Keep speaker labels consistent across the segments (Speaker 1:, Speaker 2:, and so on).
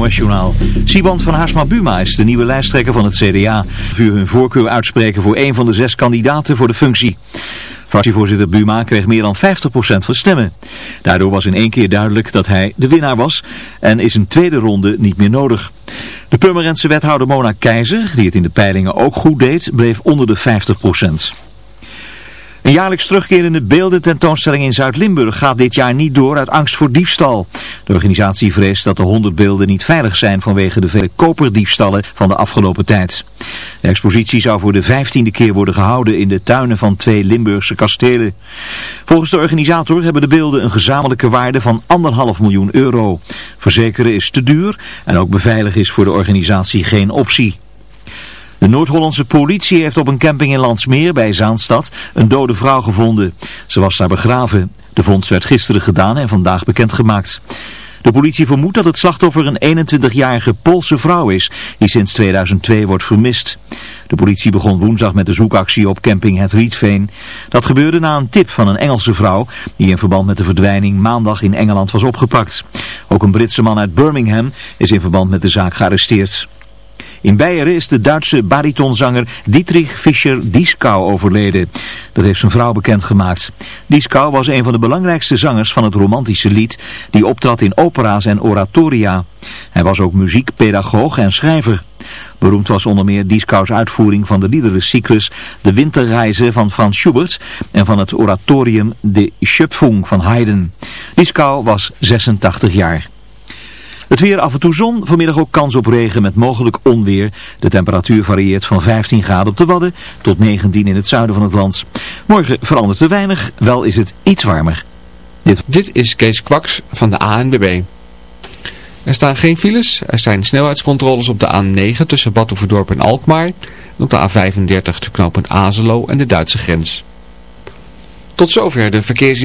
Speaker 1: NOS-journaal. Siband van Haarsma Buma is de nieuwe lijsttrekker van het CDA. Vuur hun voorkeur uitspreken voor een van de zes kandidaten voor de functie. Fractievoorzitter Buma kreeg meer dan 50% van stemmen. Daardoor was in één keer duidelijk dat hij de winnaar was en is een tweede ronde niet meer nodig. De Purmerendse wethouder Mona Keizer, die het in de peilingen ook goed deed, bleef onder de 50%. Een jaarlijks terugkerende beeldententoonstelling in Zuid-Limburg gaat dit jaar niet door uit angst voor diefstal. De organisatie vreest dat de 100 beelden niet veilig zijn vanwege de vele koperdiefstallen van de afgelopen tijd. De expositie zou voor de vijftiende keer worden gehouden in de tuinen van twee Limburgse kastelen. Volgens de organisator hebben de beelden een gezamenlijke waarde van anderhalf miljoen euro. Verzekeren is te duur en ook beveiligen is voor de organisatie geen optie. De Noord-Hollandse politie heeft op een camping in Landsmeer bij Zaanstad een dode vrouw gevonden. Ze was daar begraven. De vondst werd gisteren gedaan en vandaag bekendgemaakt. De politie vermoedt dat het slachtoffer een 21-jarige Poolse vrouw is, die sinds 2002 wordt vermist. De politie begon woensdag met de zoekactie op camping Het Rietveen. Dat gebeurde na een tip van een Engelse vrouw, die in verband met de verdwijning maandag in Engeland was opgepakt. Ook een Britse man uit Birmingham is in verband met de zaak gearresteerd. In Beieren is de Duitse baritonzanger Dietrich Fischer-Dieskau overleden. Dat heeft zijn vrouw bekendgemaakt. Dieskau was een van de belangrijkste zangers van het romantische lied, die optrad in opera's en oratoria. Hij was ook muziekpedagoog en schrijver. Beroemd was onder meer Dieskau's uitvoering van de liederencyclus De Winterreizen van Frans Schubert en van het oratorium De Schöpfung van Haydn. Dieskau was 86 jaar. Het weer af en toe zon, vanmiddag ook kans op regen met mogelijk onweer. De temperatuur varieert van 15 graden op de Wadden tot 19 in het zuiden van het land. Morgen verandert er weinig, wel is het iets warmer.
Speaker 2: Dit, Dit is Kees Kwaks van de ANWB. Er staan geen files, er zijn snelheidscontroles op de A9 tussen Batuverdorp en Alkmaar. En op de A35 te knooppunt Azelo en de Duitse grens. Tot zover de verkeers...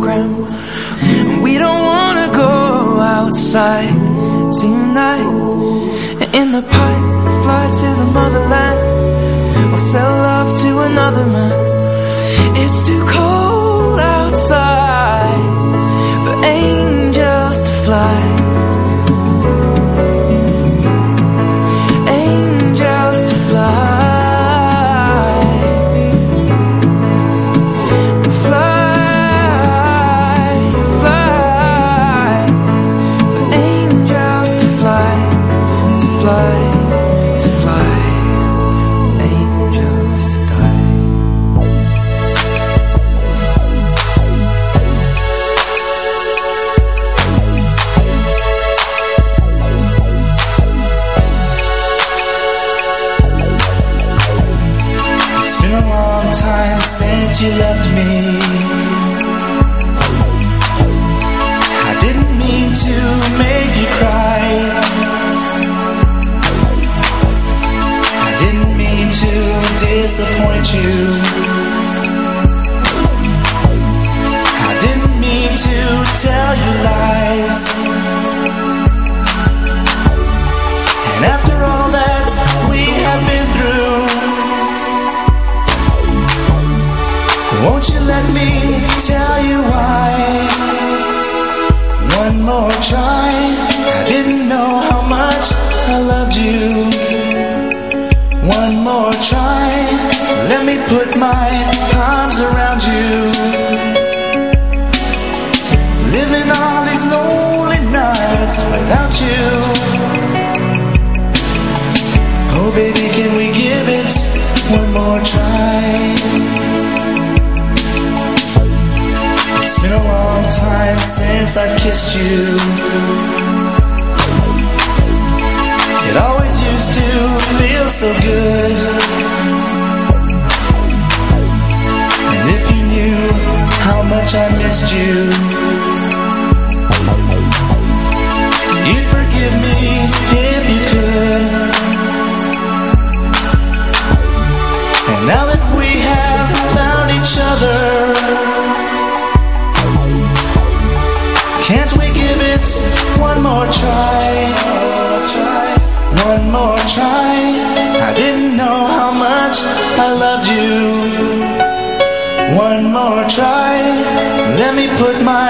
Speaker 3: programs. We don't wanna go outside tonight. In the pipe, fly to the motherland, or sell love to another man. It's too cold.
Speaker 4: since I've kissed you. It always used to feel so good. And if you knew how much I missed you try, let me put my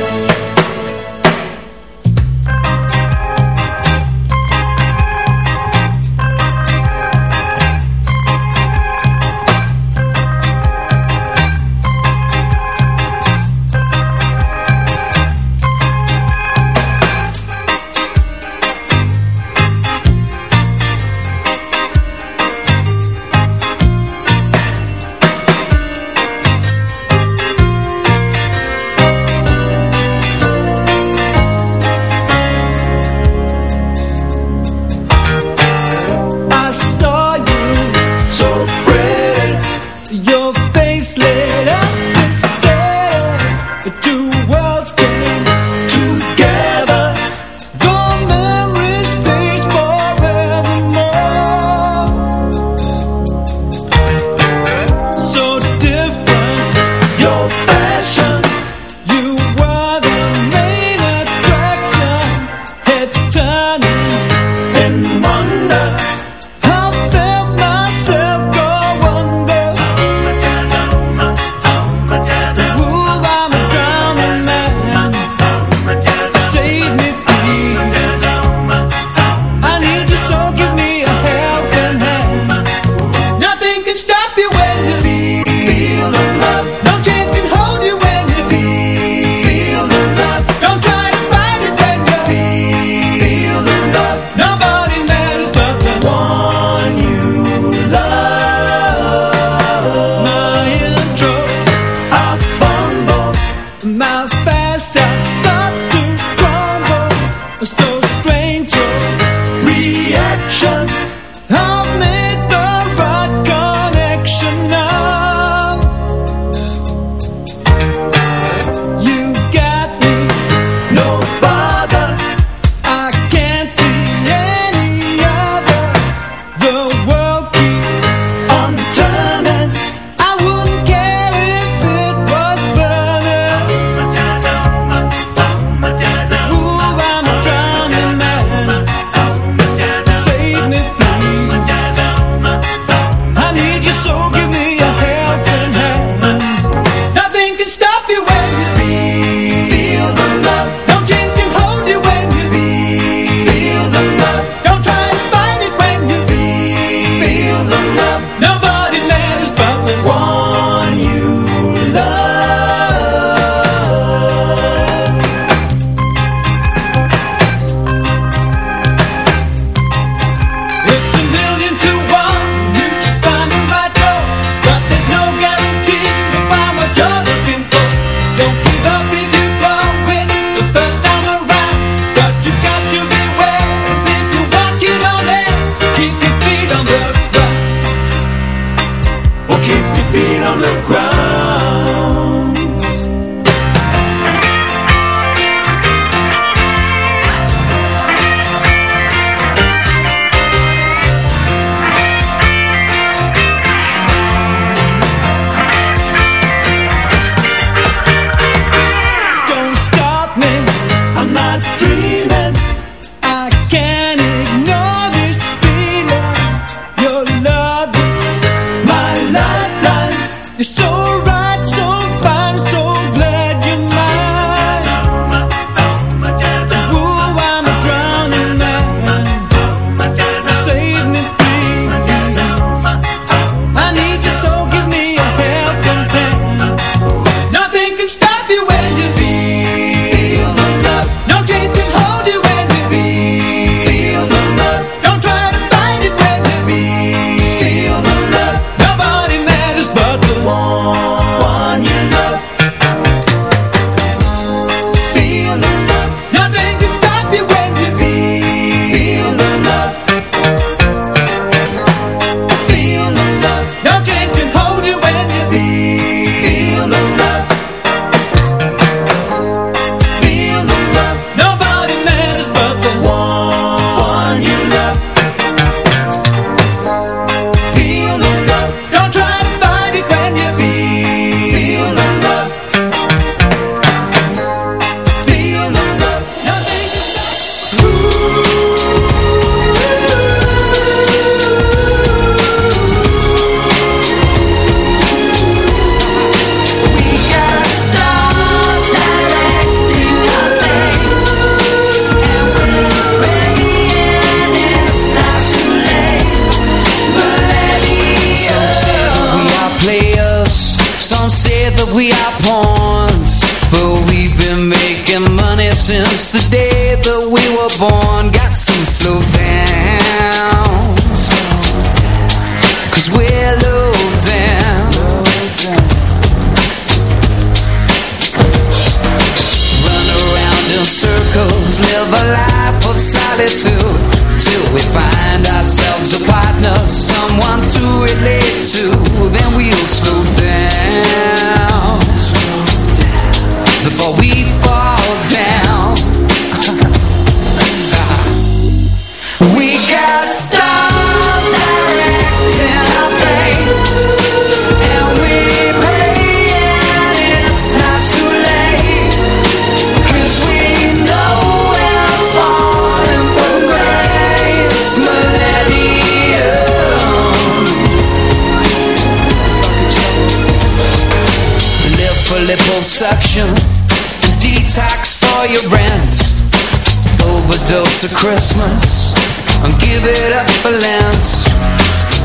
Speaker 4: to
Speaker 5: Christmas and give it up for Lent.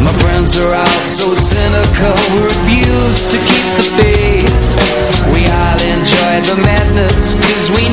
Speaker 5: My friends are all so cynical, we refuse to keep the faith. We all enjoy the madness, cause we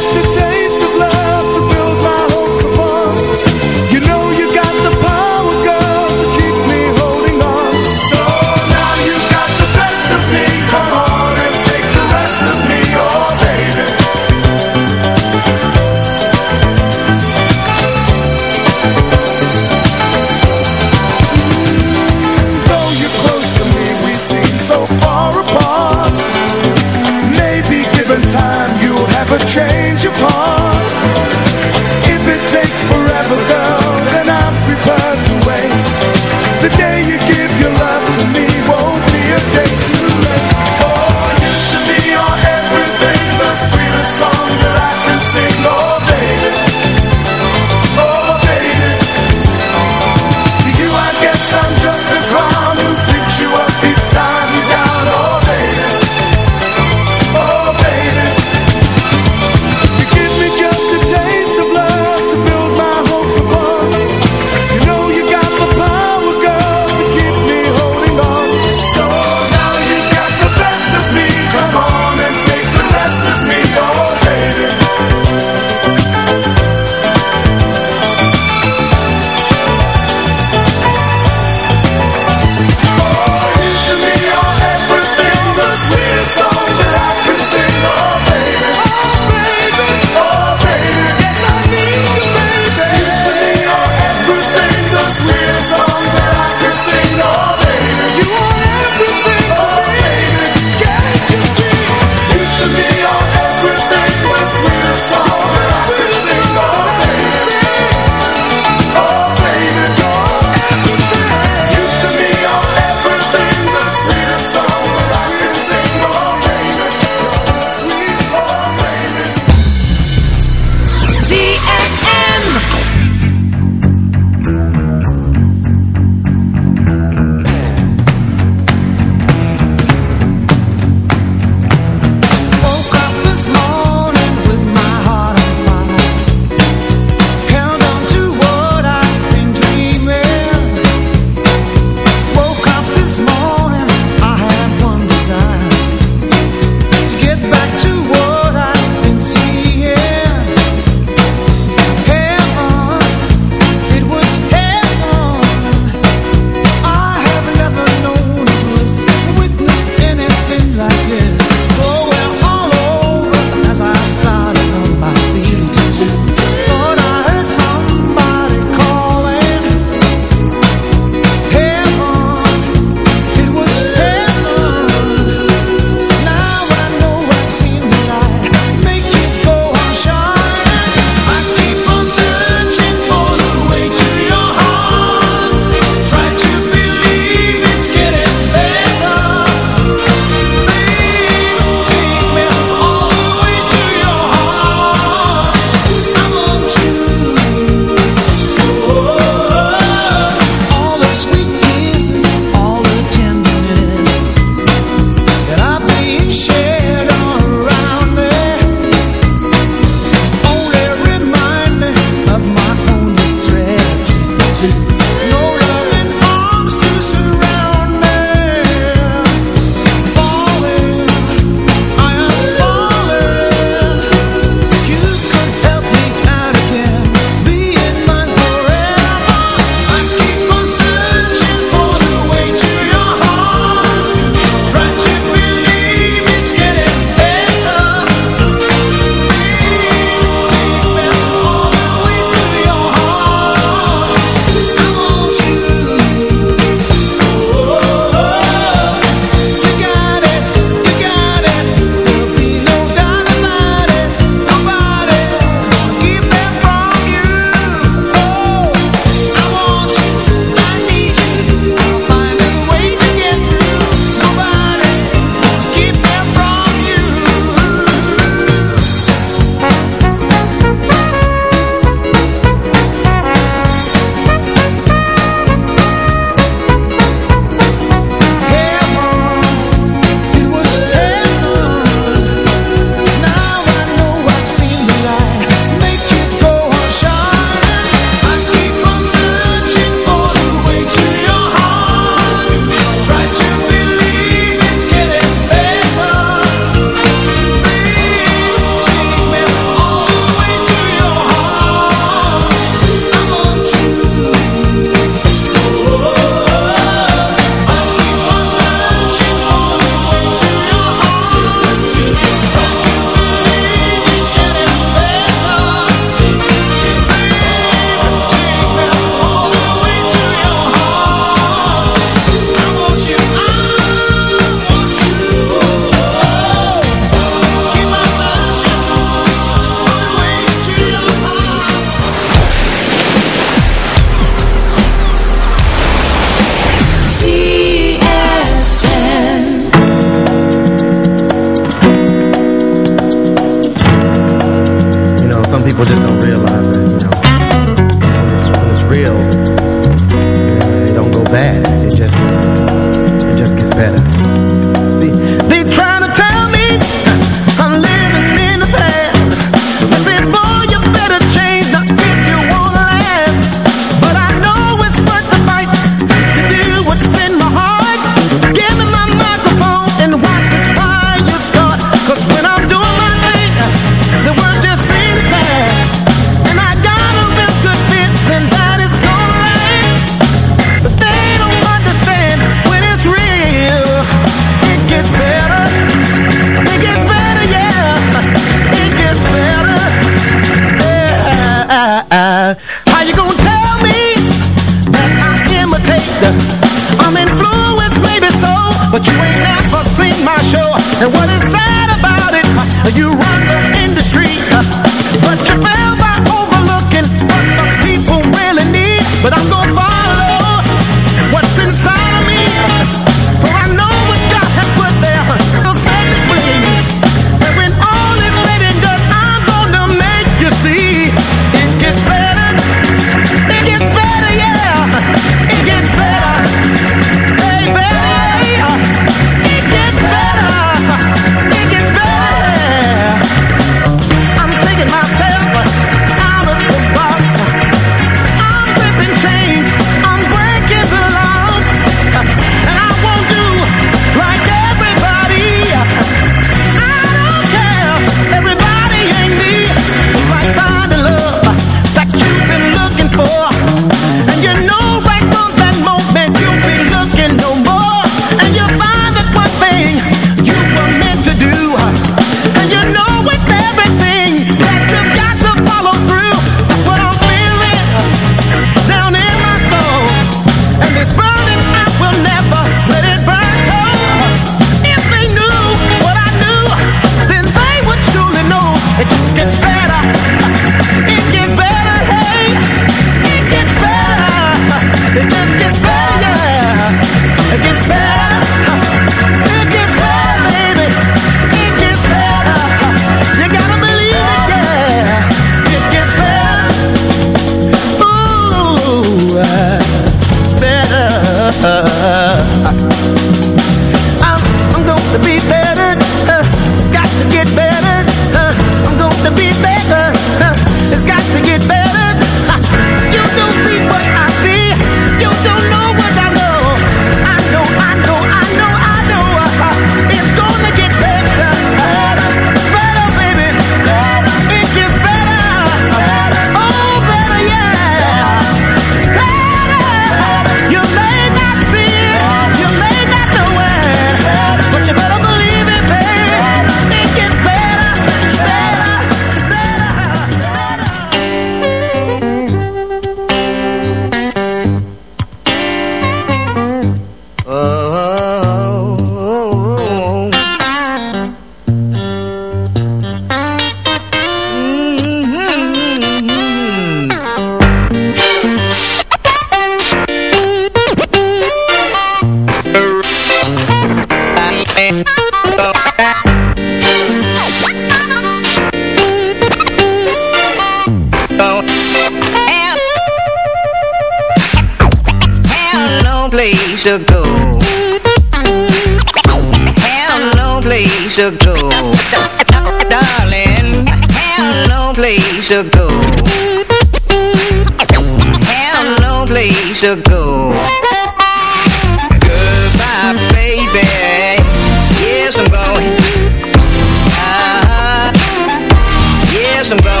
Speaker 6: some gold.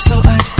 Speaker 6: So
Speaker 7: I